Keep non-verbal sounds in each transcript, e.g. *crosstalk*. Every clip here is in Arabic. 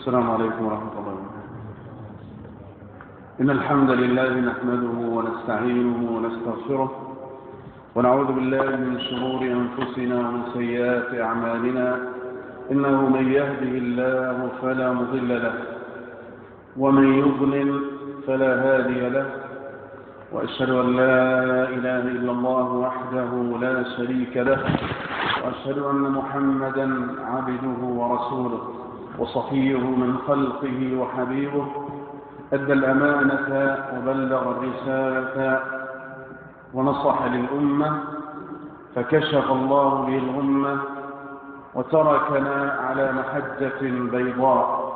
السلام عليكم ورحمة الله وبركاته. إن الحمد لله نحمده ونستعينه ونستغفره ونعوذ بالله من شرور أنفسنا ومن سيئات أعمالنا. إنه من يهده الله فلا مضل له ومن يضلل فلا هادي له. وأشهد أن لا إله إلا الله وحده لا شريك له. وأشهد أن محمدا عبده ورسوله. وصفيه من خلقه وحبيبه أدى الأمانة وبلغ الرسالة ونصح للأمة فكشف الله به الأمة وتركنا على محجة بيضاء.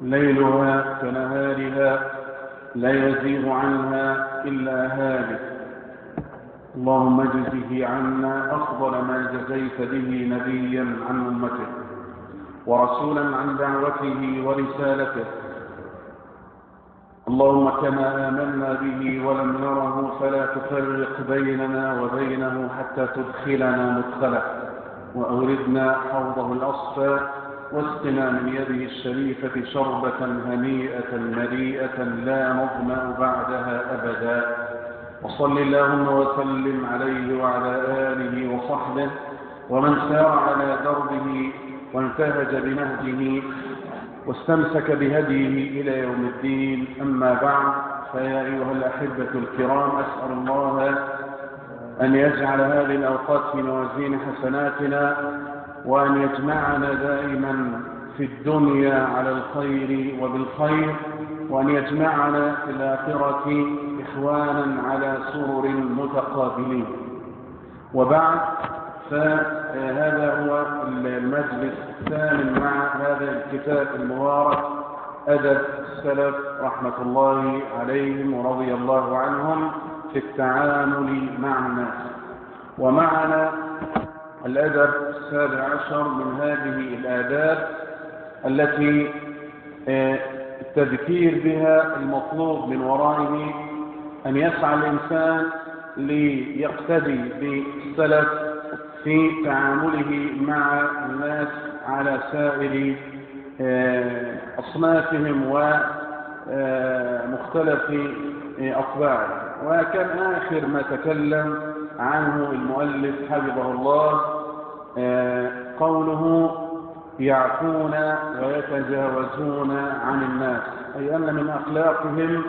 ليلها كنهارها لا يزيغ عنها إلا هالك. اللهم اجزه عنا أفضل ما جزيت به نبيا عن أمته. ورسولا عن دعوته ورسالته. اللهم كما آمنا به ولم نره فلا تفرق بيننا وبينه حتى تدخلنا مدخله وأوردنا حوضه الأصفى واسقنا من يده الشريفة شربة هنيئة مريئة لا نظمأ بعدها أبدا. وصل اللهم وسلم عليه وعلى آله وصحبه ومن سار على دربه وانتهج بنهجه واستمسك بهديه إلى يوم الدين. أما بعد فيا أيها الأحبة الكرام أسأل الله أن يجعل هذه الأوقات في موازين حسناتنا وأن يجمعنا دائما في الدنيا على الخير وبالخير وأن يجمعنا في الآخرة إخوانا على سرر متقابلين. وبعد فهذا هو المجلس الثامن مع هذا الكتاب المبارك. أدب السلف رحمة الله عليهم ورضي الله عنهم في التعامل مع الناس ومعنا الأدب السابع عشر من هذه الآداب التي التذكير بها المطلوب من ورائه أن يسعى الإنسان ليقتدي بالسلف في تعامله مع الناس على سائر أصنافهم ومختلف أطباعهم. وكان آخر ما تكلم عنه المؤلف حفظه الله قوله يعفون ويتجاوزون عن الناس أي أن من أخلاقهم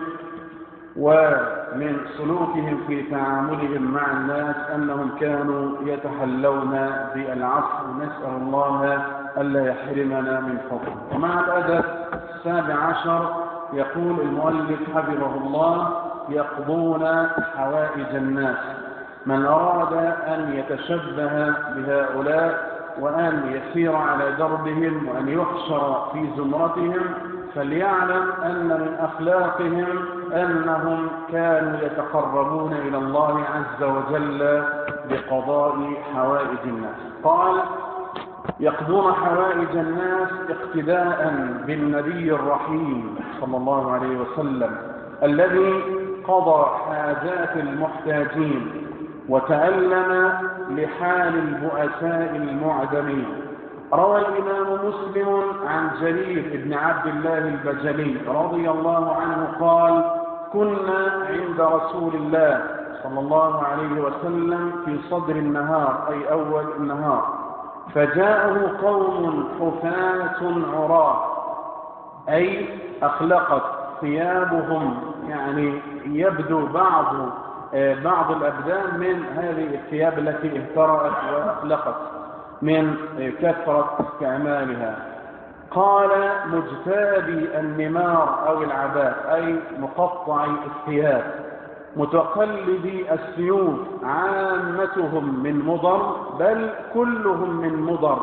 ومن سلوكهم في تعاملهم مع الناس أنهم كانوا يتحلون بالعفو نسأل الله ألا يحرمنا من فضله. ومع الأدب السابع عشر يقول المؤلف حفظه الله يقضون حوائج الناس. من أراد أن يتشبه بهؤلاء وأن يسير على دربهم وأن يحشر في زمرتهم فليعلم أن من أخلاقهم أنهم كانوا يتقربون إلى الله عز وجل بقضاء حوائج الناس. قال يقضون حوائج الناس اقتداء بالنبي الرحيم صلى الله عليه وسلم الذي قضى حاجات المحتاجين وتألم لحال البؤساء المعدمين. روى الإمام مسلم عن جرير بن عبد الله البجلي رضي الله عنه قال كنا عند رسول الله صلى الله عليه وسلم في صدر النهار أي أول النهار فجاءه قوم حفاة عراة أي أخلقت ثيابهم يعني يبدو بعض بعض الأبدان من هذه الثياب التي اهترأت وأخلقت. من كثرة استعمالها. قال مجتابي النمار أو العباء أي مقطع الثياب. متقلدي السيوف عامتهم من مضر بل كلهم من مضر.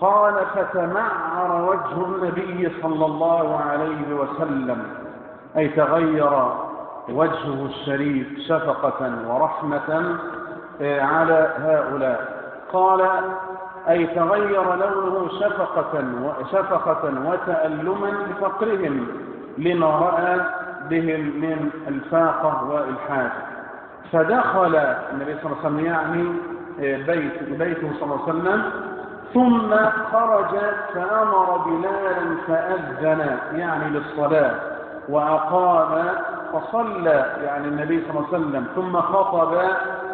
قال فتمعر وجه النبي صلى الله عليه وسلم. أي تغير وجهه الشريف شفقة ورحمة على هؤلاء. قال أي تغير لونه شفقة شفقة وتألما لفقرهم لما رأى بهم من الفاقة والحاجة. فدخل النبي صلى الله عليه وسلم يعني بيت بيته صلى الله عليه وسلم ثم خرج فأمر بلالا فأذن يعني للصلاة وأقام فصلى يعني النبي صلى الله عليه وسلم ثم خطب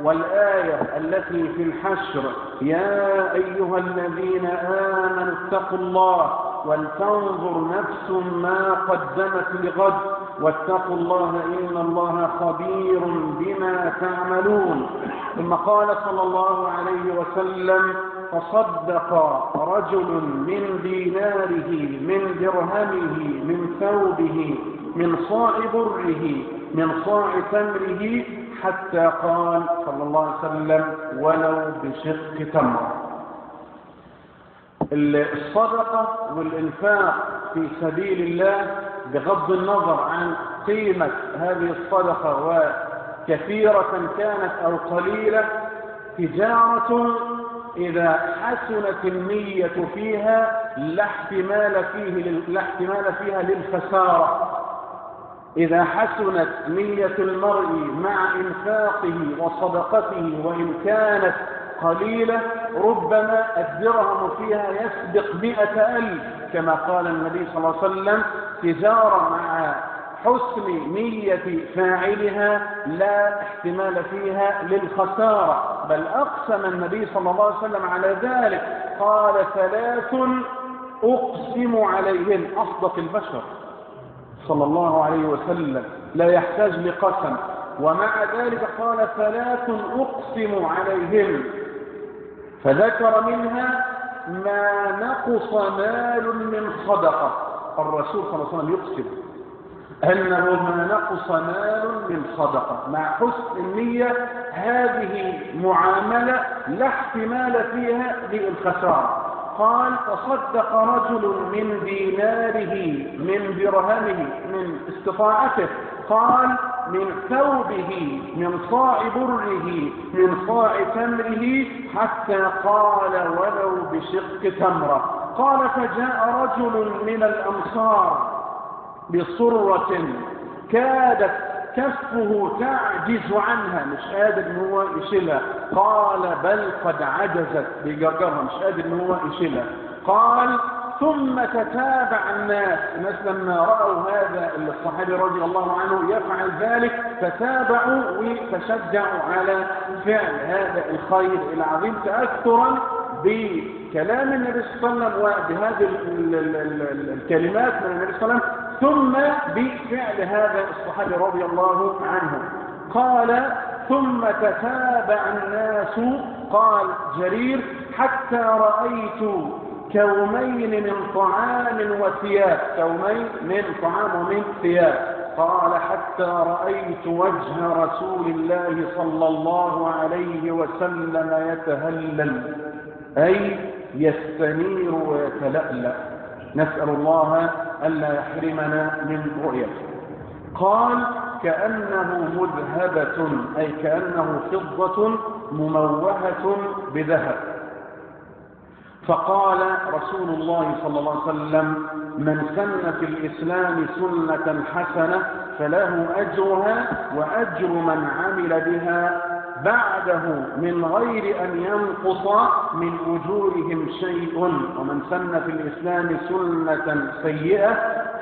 والآية التي في الحشر يا أيها الذين آمنوا اتقوا الله ولتنظر نفس ما قدمت لغد. واتقوا الله إن الله خبير بما تعملون. ثم قال صلى الله عليه وسلم تصدق رجل من ديناره من درهمه من ثوبه من صاع بره من صاع تمره حتى قال صلى الله عليه وسلم ولو بشق تمر. الصدقة والإنفاق في سبيل الله بغض النظر عن قيمة هذه الصدقة وكثيرة كانت أو قليلة تجارة إذا حسنت النية فيها لا احتمال فيه لا احتمال فيها للخسارة. إذا حسنت نية المرء مع إنفاقه وصدقته وإن كانت قليلة ربما الدرهم فيها يسبق مئة ألف. كما قال النبي صلى الله عليه وسلم تجارة مع حسن نية فاعلها لا احتمال فيها للخسارة. بل أقسم النبي صلى الله عليه وسلم على ذلك. قال ثلاث أقسم عليهن أصدق البشر. صلى الله عليه وسلم لا يحتاج لقسم. ومع ذلك قال ثلاث أقسم عليهن فذكر منها ما نقص مال من صدقة. الرسول صلى الله عليه وسلم يقسم أنه ما نقص مال من صدقة. مع حسن النية هذه معاملة لا احتمال فيها للخسارة. قال تصدق رجل من ديناره من درهمه من استطاعته. قال من ثوبه من صاع بره من صاع تمره حتى قال ولو بشق تمرة. قال فجاء رجل من الأنصار بصرة كادت كفه تعجز عنها. مش قادر إن هو يشيلها. قال بل قد عجزت. بجرجرها مش قادر إن هو يشيلها. قال ثم تتابع الناس. الناس لما رأوا هذا الصحابي رضي الله عنه يفعل ذلك تتابعوا وتشجعوا على فعل هذا الخير العظيم. تأثرا بكلام النبي صلى الله عليه وسلم وبهذه الكلمات من النبي صلى الله عليه وسلم. ثم بفعل هذا الصحابي رضي الله عنه قال ثم تتابع الناس قال جرير حتى رأيت كومين من طعام وثياب. كومين من طعام ومن ثياب. قال حتى رأيت وجه رسول الله صلى الله عليه وسلم يتهلل أي يستنير ويتلألأ. نسأل الله ألا يحرمنا من رؤيته قال كأنه مذهبة أي كأنه فضة مموهة بذهب. فقال رسول الله صلى الله عليه وسلم من سن في الإسلام سنة حسنة فله أجرها وأجر من عمل بها بعده من غير أن ينقص من أجورهم شيء. ومن سن في الإسلام سنة سيئة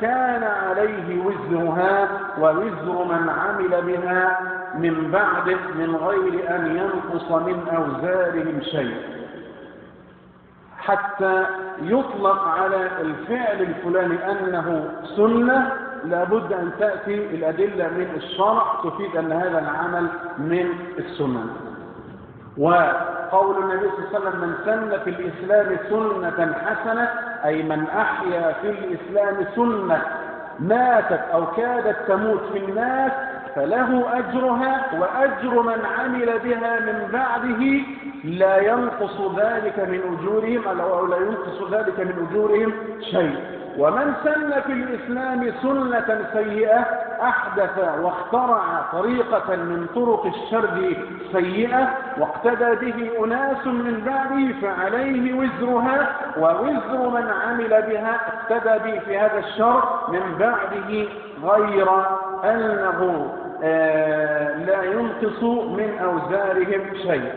كان عليه وزرها ووزر من عمل بها من بعده من غير أن ينقص من أوزارهم شيء. حتى يطلق على الفعل الفلاني أنه سنة لابد أن تأتي الأدلة من الشرع تفيد أن هذا العمل من السنن وقول النبي صلى الله عليه وسلم من سن في الإسلام سنة حسنة أي من أحيا في الإسلام سنة ماتت أو كادت تموت في الناس فله أجرها وأجر من عمل بها من بعده لا ينقص ذلك من أجورهم أو لا ينقص ذلك من أجورهم شيء. ومن سن في الإسلام سنة سيئة أحدث واخترع طريقة من طرق الشر سيئة واقتدى به أناس من بعده فعليه وزرها ووزر من عمل بها اقتدى به في هذا الشر من بعده غير أنه لا ينقص من أوزارهم شيء.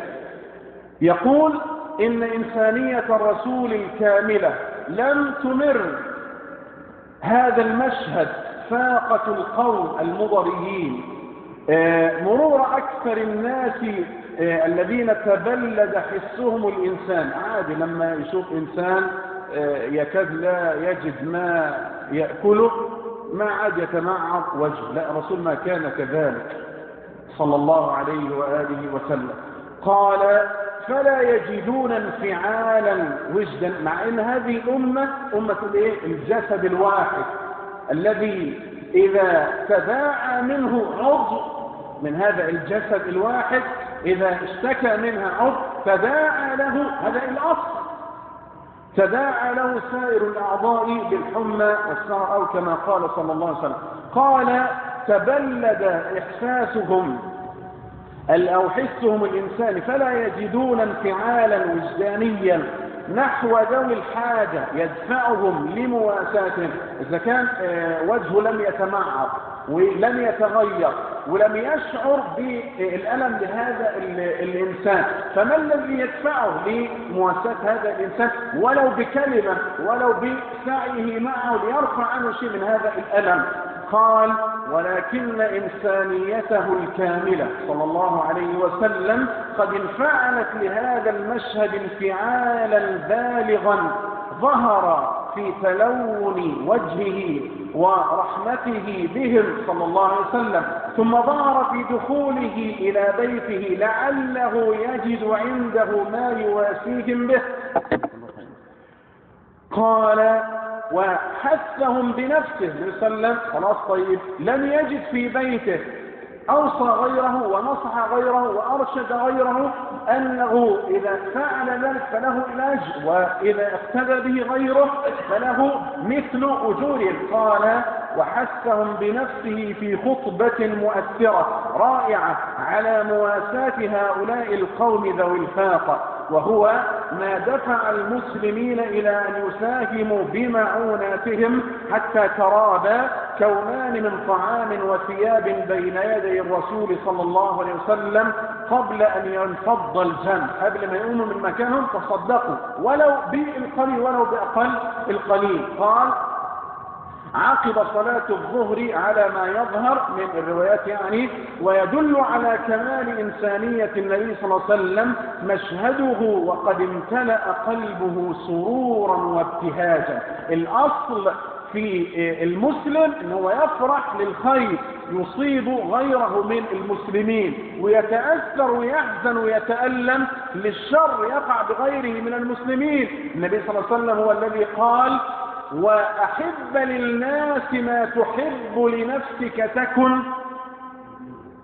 يقول إن إنسانية الرسول الكاملة لم تمر هذا المشهد فاقة القوم المضريين. آه مرور أكثر الناس آه الذين تبلد حسهم الإنسان. عادي لما يشوف إنسان آه يكاد لا يجد ما يأكله. ما عاد يتمعض وجه. لا رسول ما كان كذلك صلى الله عليه وآله وسلم. قال فلا يجدون انفعالا وجدا مع إن هذه الامه أمة الإيه؟ الجسد الواحد الذي إذا تداعى منه عضو من هذا الجسد الواحد إذا اشتكى منها عضو تداعى له. هذا الأصل. تداعى له سائر الأعضاء بالحمى والسهر أو كما قال صلى الله عليه وسلم. قال تبلد إحساسهم. أو حسهم الإنسان؟ فلا يجدون انفعالا وجدانيا نحو ذوي الحاجة يدفعهم لمواساتهم. إذا كان وجهه لم يتمعر ولم يتغير ولم يشعر بالألم لهذا الإنسان. فما الذي يدفعه لمواساة هذا الإنسان؟ ولو بكلمة ولو بسعيه معه ليرفع عنه شيء من هذا الألم. قال ولكن إنسانيته الكاملة صلى الله عليه وسلم قد انفعلت لهذا المشهد انفعالا بالغا ظهر في تلون وجهه ورحمته بهم صلى الله عليه وسلم ثم ظهر في دخوله إلى بيته لعله يجد عنده ما يواسيهم به. قال وحثهم بنفسه صلى الله عليه وسلم خلاص طيب لم يجد في بيته أوصى غيره ونصح غيره وأرشد غيره أنه إذا فعل ذلك فله الأجر وإذا اقتدى به غيره فله مثل أجورهم قال وحثهم بنفسه في خطبة مؤثرة رائعة على مواساة هؤلاء القوم ذوي الفاقة وهو ما دفع المسلمين إلى أن يساهموا بمعوناتهم حتى ترابى كونان من طعام وثياب بين يدي الرسول صلى الله عليه وسلم قبل أن ينفض الجمع. قبل ما يقوموا من مكانهم تصدقوا ولو بالقليل ولو بأقل القليل. قال عقب صلاة الظهر على ما يظهر من الروايات يعني ويدل على كمال إنسانية النبي صلى الله عليه وسلم مشهده وقد امتلأ قلبه سرورا وابتهاجا. الأصل في المسلم انه يفرح للخير يصيب غيره من المسلمين ويتأثر ويحزن ويتألم للشر يقع بغيره من المسلمين. النبي صلى الله عليه وسلم هو الذي قال وأحب للناس ما تحب لنفسك تكن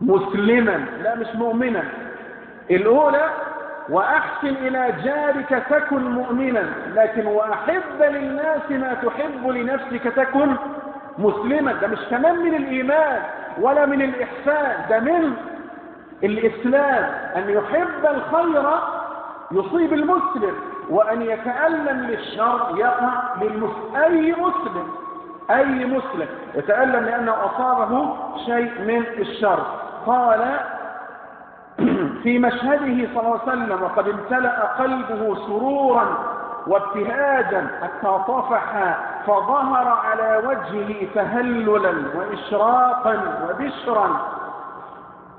مسلما. لا مش مؤمنا. الأولى وأحسن إلى جارك تكن مؤمنا. لكن وأحب للناس ما تحب لنفسك تكن مسلما. ده مش كمان من الإيمان ولا من الإحسان. ده من الإسلام. أن يحب الخير يصيب المسلم وأن يتألم للشر يقع للمسلم أي مسلم أي مسلم. يتألم لأنه أصابه شيء من الشر. قال في مشهده صلى الله عليه وسلم وقد امتلأ قلبه سرورا وابتهاجا حتى طفح فظهر على وجهه تهللا وإشراقا وبشرا.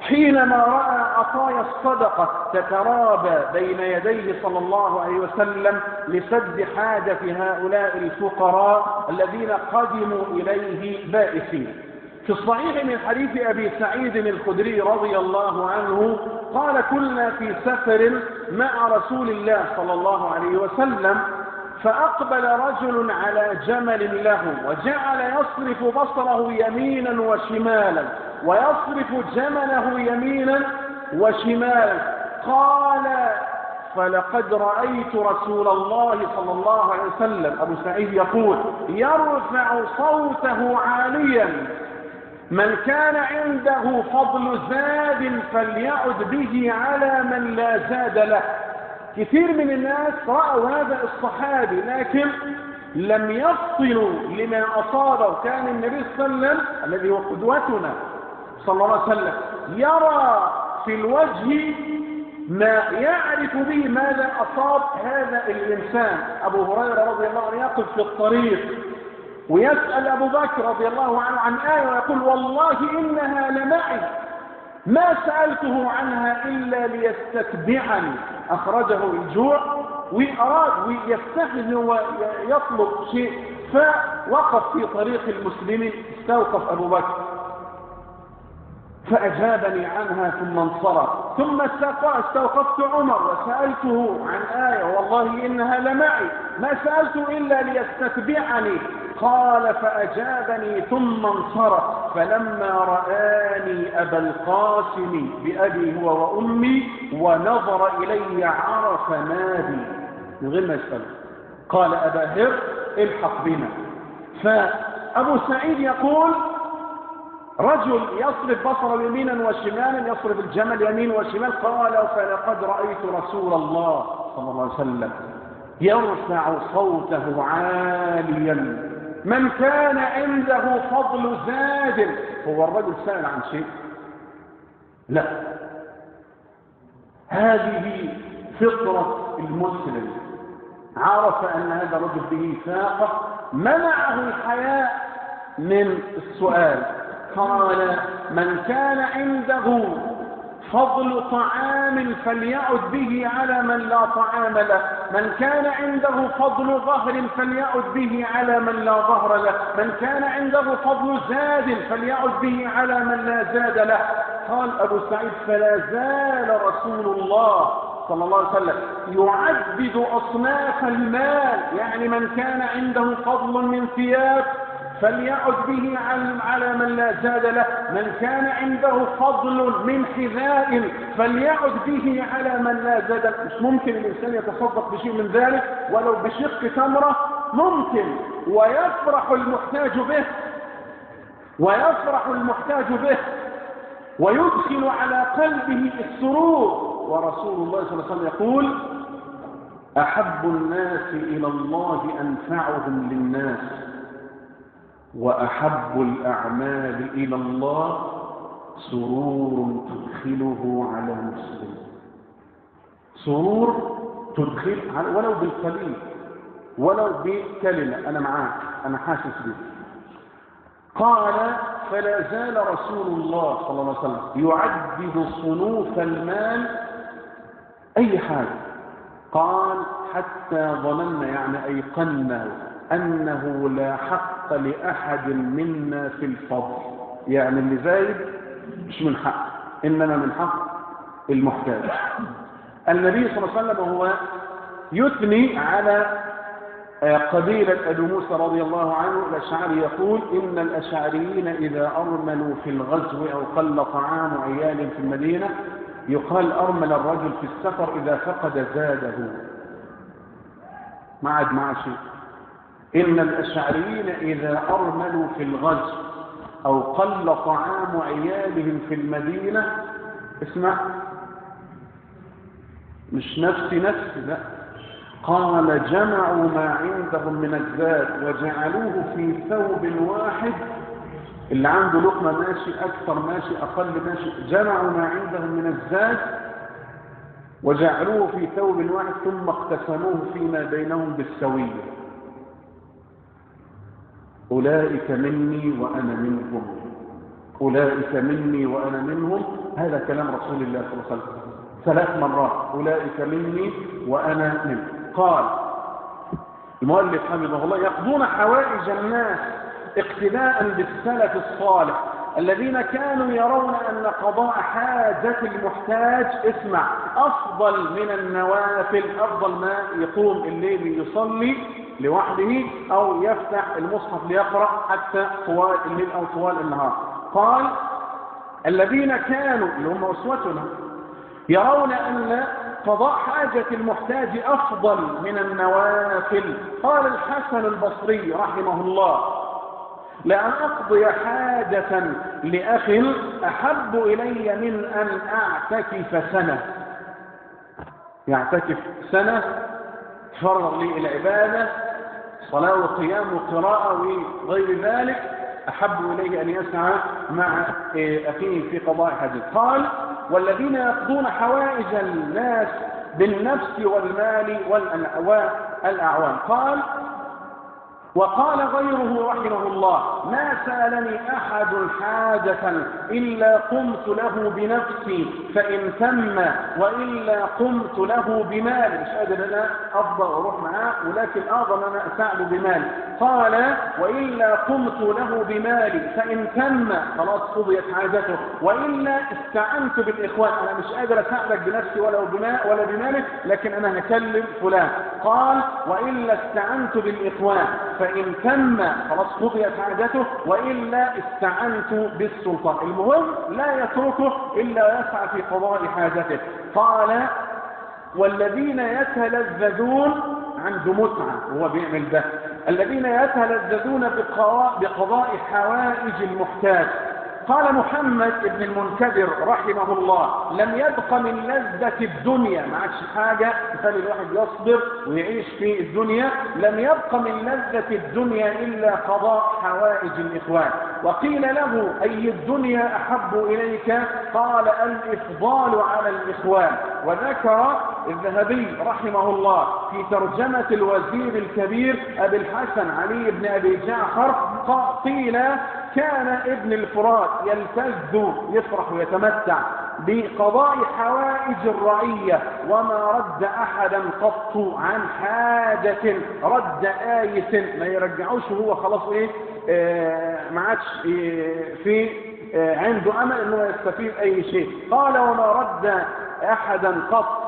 حينما رأى عطايا الصدقة تترابى بين يديه صلى الله عليه وسلم لسد حاجة هؤلاء الفقراء الذين قدموا إليه بائسين. في الصحيح من حديث أبي سعيد الخدري رضي الله عنه قال كنا في سفر مع رسول الله صلى الله عليه وسلم فأقبل رجل على جمل له وجعل يصرف بصره يمينا وشمالا ويصرف جمله يمينا وشمالا. قال فلقد رأيت رسول الله صلى الله عليه وسلم. أبو سعيد يقول يرفع صوته عاليا. من كان عنده فضل زاد فليعد به على من لا زاد له. كثير من الناس رأوا هذا الصحابي لكن لم يفصلوا لما أصابه. كان النبي صلى الله عليه وسلم الذي هو قدوتنا صلى الله عليه وسلم يرى في الوجه ما يعرف به ماذا أصاب هذا الإنسان. أبو هريرة رضي الله عنه يقف في الطريق ويسأل أبو بكر رضي الله عنه عن آية ويقول والله إنها لمعي. ما سألته عنها إلا ليستتبعني. أخرجه الجوع وأراد ويستخدم ويطلب شيء فوقف في طريق المسلمين استوقف أبو بكر. فأجابني عنها ثم انصرف. ثم استوقفت عمر وسألته عن آية والله إنها لمعي. ما سألت إلا ليستتبعني. قال فأجابني ثم انصرف فلما رآني أبا القاسم بأبي هو وأمي ونظر إلي عرف نادي. من غير ما يسأل. قال أبا هر الحق بنا. فأبو سعيد يقول رجل يصرف بصره يمينا وشمالا يصرف الجمل يمين وشمال قال فلقد رأيت رسول الله صلى الله عليه وسلم يرفع صوته عاليا. من كان عنده فضل زاد هو الرجل سأل عن شيء؟ لا. هذه فطرة المسلم. عرف أن هذا الرجل به فاقة منعه الحياء من السؤال. قال من كان عنده فضل طعام فليعد به على من لا طعام له. من كان عنده فضل ظهر فليعد به على من لا ظهر له. من كان عنده فضل زاد فليعد به على من لا زاد له. قال أبو سعيد فلا زال رسول الله صلى الله عليه وسلم يعدد أصناف المال. يعني من كان عنده فضل من ثياب فليعد به على من لا زاد له. من كان عنده فضل من حذاء فليعد به على من لا زاد. له مش ممكن الإنسان يتصدق بشيء من ذلك ولو بشق تمرة. ممكن. ويفرح المحتاج به. ويفرح المحتاج به. ويدخل على قلبه السرور. ورسول الله صلى الله عليه وسلم يقول أحب الناس إلى الله أنفعهم للناس. وأحب الأعمال إلى الله سرور تدخله على مسلم سرور تدخل ولو بالقليل ولو بكلمة أنا معاك أنا حاسس به قال فلا زال رسول الله صلى الله عليه وسلم يعدد صنوف المال أي حاجة قال حتى ظننا يعني أيقنا أنه لا حق لأحد منا في الفضل. يعني اللي زايد مش من حق إنما من حق المحتاج. النبي صلى الله عليه وسلم هو يثني على قبيلة أبي موسى رضي الله عنه الأشعري يقول إن الأشعريين إذا أرملوا في الغزو أو قل طعام عيال في المدينة يقال أرمل الرجل في السفر إذا فقد زاده. ما عاد مع شيء. إن الأشعريين إذا أرملوا في الغزو أو قل طعام عيالهم في المدينة اسمع. مش نفسي نفسي لا. قال جمعوا ما عندهم من الزاد وجعلوه في ثوب واحد. اللي عنده لقمة ماشي أكثر ماشي أقل ماشي. جمعوا ما عندهم من الزاد وجعلوه في ثوب واحد ثم اقتسموه فيما بينهم بالسوية. أولئك مني وأنا منهم. أولئك مني وأنا منهم. هذا كلام رسول الله صلى الله عليه وسلم. ثلاث مرات. أولئك مني وأنا منهم. قال المؤلف حمده الله يقضون حوائج الناس اقتداء بالسلف الصالح الذين كانوا يرون أن قضاء حاجة المحتاج اسمع أفضل من النوافل أفضل ما يقوم الليل يصلي لوحده أو يفتح المصحف ليقرأ حتى طوال الليل أو طوال النهار. قال الذين كانوا اللي هم أسوتنا يرون أن قضاء حاجة المحتاج أفضل من النوافل. قال الحسن البصري رحمه الله لأن أقضي حاجة لأخ أحب إلي من أن أعتكف سنة. يعتكف سنة تفرغ لي العبادة صلاة وقيام وقراءة وغير ذلك أحب إليه أن يسعى مع أخيه في قضاء حاجة قال والذين يقضون حوائج الناس بالنفس والمال والأعوان. قال وقال غيره رحمه الله ما سألني أحد حاجة إلا قمت له بنفسي فإن تم وإلا قمت له بمالي مش قادر أنا أفضل أروح معاه ولكن أفضل أنا أساعده بمالي قال وإلا قمت له بمالي فإن تم. خلاص قضيت حاجته. وإلا استعنت بالإخوان. أنا مش قادر أساعدك بنفسي ولا ولا بمالك لكن أنا هكلم فلان. قال وإلا استعنت بالإخوان فإن تم خلاص قضيت حاجته وإلا استعنت بالسلطان. المهم لا يتركه إلا يسعى في قضاء حاجته. قال والذين يتلذذون عنده متعة وهو بيعمل ده الذين يتلذذون بقضاء حوائج المحتاج. قال محمد بن المنكدر رحمه الله لم يبق من لذة الدنيا. ما عادش حاجة تخلي الواحد يصبر ويعيش في الدنيا. لم يبق من لذة الدنيا إلا قضاء حوائج الإخوان. وقيل له أي الدنيا أحب إليك؟ قال الإفضال على الإخوان. وذكر الذهبي رحمه الله في ترجمة الوزير الكبير أبي الحسن علي بن أبي جعفر قيل كان ابن الفرات يلتز يفرح ويتمتع بقضاء حوائج الرعية وما رد أحدا قط عن حاجة رد آية ما يرجعوش هو خلاص إيه آه ما عادش إيه في آه عنده أمل أنه يستفيد أي شيء. قال وما رد أحدا قط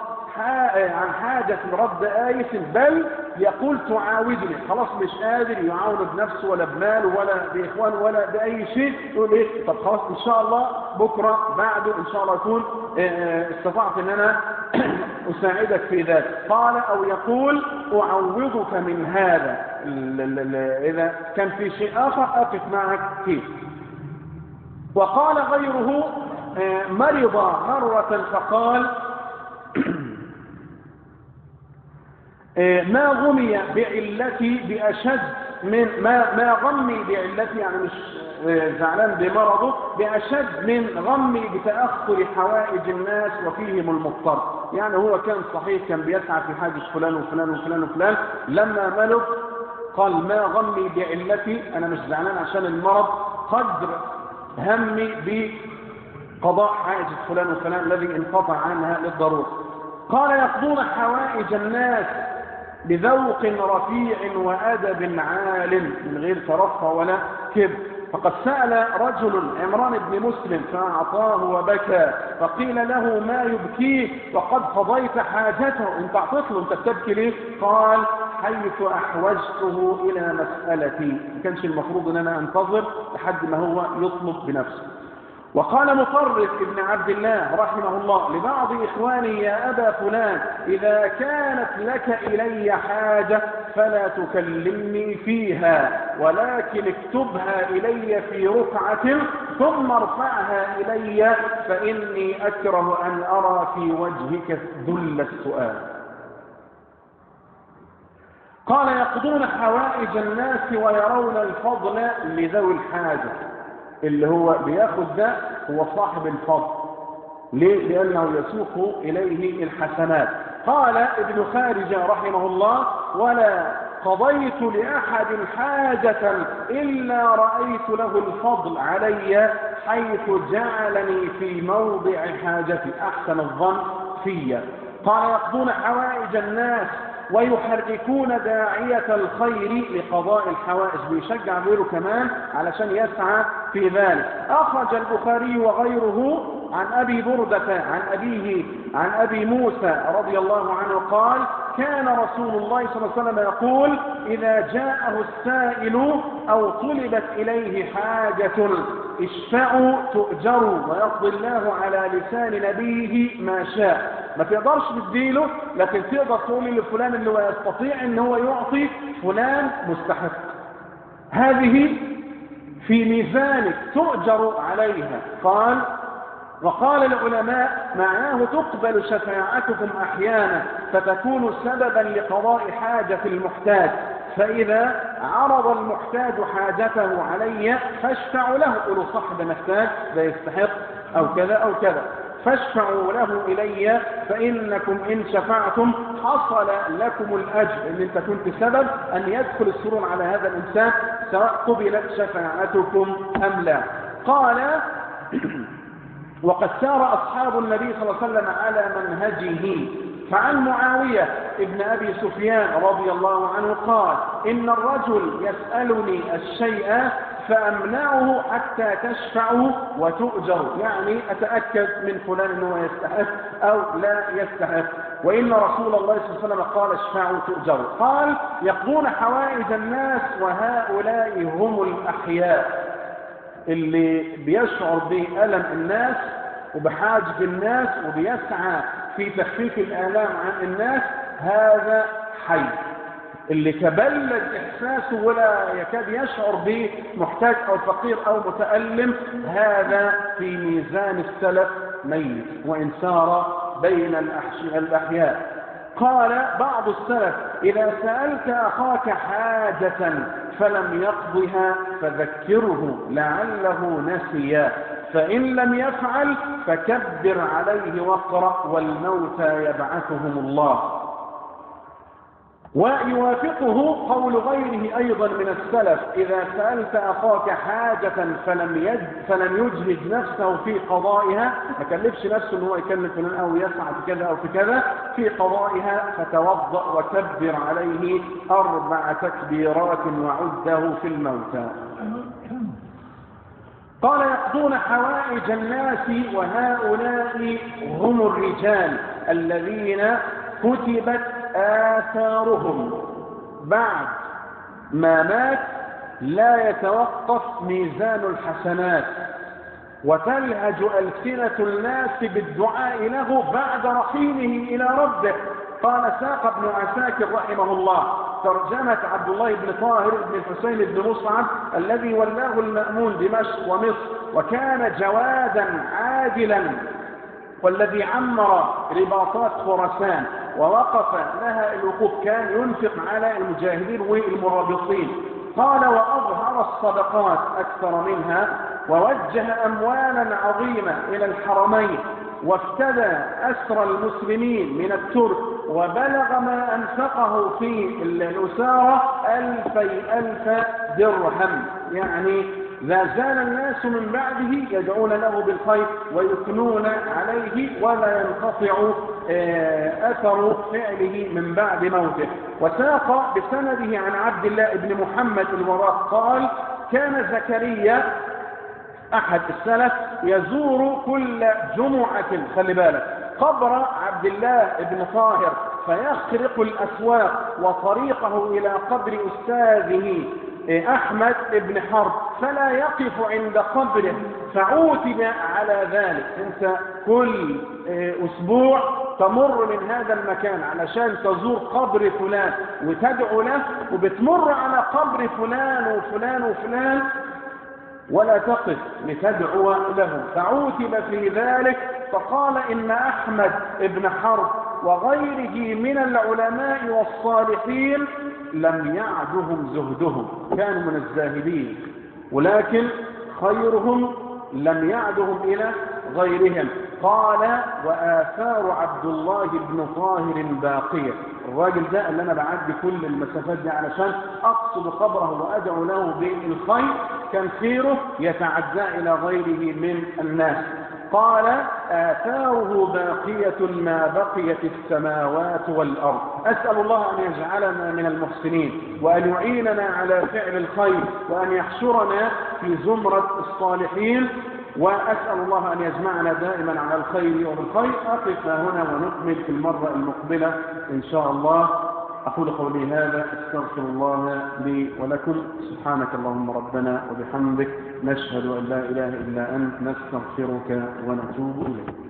عن حاجة رد آية بل يقول تعاودني. خلاص مش قادر يعاون بنفسه ولا بماله ولا بإخوانه ولا بأي شيء. يقول إيه؟ طب خلاص إن شاء الله بكرة بعده إن شاء الله أكون استطعت أن أنا *coughs* أساعدك في ذلك. قال أو يقول أعوضك من هذا. إذا كان في شيء آخر أقف معك فيه. وقال غيره مرض مرة فقال ما غمي بعلتي بأشد من ما ما غمي بعلتي يعني مش زعلان بمرضه بأشد من غمي بتأخر حوائج الناس وفيهم المضطر. يعني هو كان صحيح كان بيسعى في حاجة فلان وفلان وفلان وفلان لما ملك قال ما غمي بعلتي أنا مش زعلان عشان المرض قدر همي بقضاء حاجة فلان وفلان الذي انقطع عنها للضرورة. قال يقضون حوائج الناس بذوق رفيع وأدب عال من غير ترفع ولا كبر فقد سأل رجل عمران بن مسلم فأعطاه وبكى فقيل له ما يبكيه وقد قضيت حاجته. انت اعطيت له أنت بتبكي ليه؟ قال حيث أحوجته إلى مسألتي. ما كانش المفروض أن أنا أنتظر لحد ما هو يطلب بنفسه. وقال مطرف ابن عبد الله رحمه الله لبعض إخواني يا أبا فلان إذا كانت لك إلي حاجة فلا تكلمني فيها ولكن اكتبها إلي في ركعة ثم ارفعها إلي فإني أكره أن أرى في وجهك ذل السؤال. قال يقضون حوائج الناس ويرون الفضل لذوي الحاجة. اللي هو بياخد ده هو صاحب الفضل. ليه؟ لأنه يسوق إليه الحسنات. قال ابن خارجة رحمه الله ولا قضيت لأحد حاجة إلا رأيت له الفضل علي حيث جعلني في موضع حاجتي. أحسن الظن في قال يقضون حوائج الناس ويحركون داعية الخير لقضاء الحوائج. بيشجع غيره كمان علشان يسعى في ذلك. أخرج البخاري وغيره عن أبي بردة عن أبيه عن أبي موسى رضي الله عنه قال كان رسول الله صلى الله عليه وسلم يقول إذا جاءه السائل أو طلبت إليه حاجة اشفعوا تؤجروا ويقضي الله على لسان نبيه ما شاء. ما تقدرش تديله لكن تقدر تقول لفلان اللي هو يستطيع إن هو يعطي فلان مستحق. هذه في ميزانك تؤجر عليها. قال وقال العلماء معناه تقبل شفاعتكم أحيانا فتكون سببا لقضاء حاجة المحتاج. فإذا عرض المحتاج حاجته علي فاشفع له. قولوا ده محتاج ده يستحق أو كذا أو كذا. فاشفعوا له إلي فإنكم إن شفعتم حصل لكم الأجر. إن أنت كنت سبب أن يدخل السرور على هذا الإنسان سواء قبلت شفاعتكم أم لا. قال *clears throat* وقد سار أصحاب النبي صلى الله عليه وسلم على منهجه. فعن معاوية ابن أبي سفيان رضي الله عنه قال إن الرجل يسألني الشيء فأمنعه حتى تشفع وتؤجر. يعني أتأكد من فلان أنه يستحق أو لا يستحق. وإن رسول الله صلى الله عليه وسلم قال اشفعوا تؤجروا. قال يقضون حوائج الناس وهؤلاء هم الأحياء. اللي بيشعر بألم الناس وبحاجة الناس وبيسعى في تخفيف الآلام عن الناس هذا حي. اللي تبلد إحساسه ولا يكاد يشعر به محتاج أو فقير أو متألم هذا في ميزان السلف ميت وإن سار بين الأحياء. قال بعض السلف إذا سألت أخاك حاجة فلم يقضها فذكره لعله نسي فإن لم يفعل فكبر عليه واقرأ والموتى يبعثهم الله. ويوافقه قول غيره أيضا من السلف إذا سألت أخاك حاجة فلم, يج فلم يجهد نفسه في قضائها ما كلفش نفسه أنه يكلف فلان أو يسعى في كذا أو في كذا في قضائها فتوضأ وكبر عليه أربع تكبيرات وعده في الموتى. قال يقضون حوائج الناس وهؤلاء هم الرجال الذين كتبت آثارهم بعد ما مات لا يتوقف ميزان الحسنات وتلهج ألسنة الناس بالدعاء له بعد رحيله إلى ربه. قال ساق ابن عساكر رحمه الله ترجمة عبد الله بن طاهر بن الحسين بن مصعب الذي ولاه المأمون دمشق ومصر وكان جوادا عادلا والذي عمر رباطات خراسان. ووقف لها الوقوف. كان ينفق على المجاهدين والمرابطين. قال وأظهر الصدقات أكثر منها ووجه أموالا عظيمة إلى الحرمين وافتدى أسر المسلمين من الترك وبلغ ما أنفقه في الأسارة ألفي ألف درهم. يعني لا زال الناس من بعده يدعون له بالخير ويثنون عليه ولا ينقطع آه، أثر فعله من بعد موته. وساق بسنده عن عبد الله بن محمد الوراق قال كان زكريا أحد السلف يزور كل جمعة خلي بالك قبر عبد الله بن طاهر فيخرق الأسواق وطريقه إلى قبر أستاذه أحمد بن حرب فلا يقف عند قبره فعوتب على ذلك. أنت كل أسبوع تمر من هذا المكان علشان تزور قبر فلان وتدعو له وبتمر على قبر فلان وفلان وفلان ولا تقف لتدعو له. فعوتب في ذلك فقال إن أحمد بن حرب وغيره من العلماء والصالحين لم يعدهم زهدهم. كانوا من الزاهدين ولكن خيرهم لم يعدهم إلى غيرهم. قال وآثار عبد الله بن طاهر باقية. الراجل ده اللي أنا بعدي كل المسافات دي علشان أقصد قبره وأدعو له بإلخير كان خيره يتعدى إلى غيره من الناس. قال آثاره باقية ما بقيت السماوات والأرض. أسأل الله أن يجعلنا من المحسنين وأن يعيننا على فعل الخير وأن يحشرنا في زمرة الصالحين. وأسأل الله أن يجمعنا دائما على الخير وبالخير أقف هنا ونكمل في المرة المقبلة إن شاء الله. أقول قولي هذا أستغفر الله لي ولكم. سبحانك اللهم ربنا وبحمدك نشهد أن لا إله إلا أنت نستغفرك ونتوب إليك.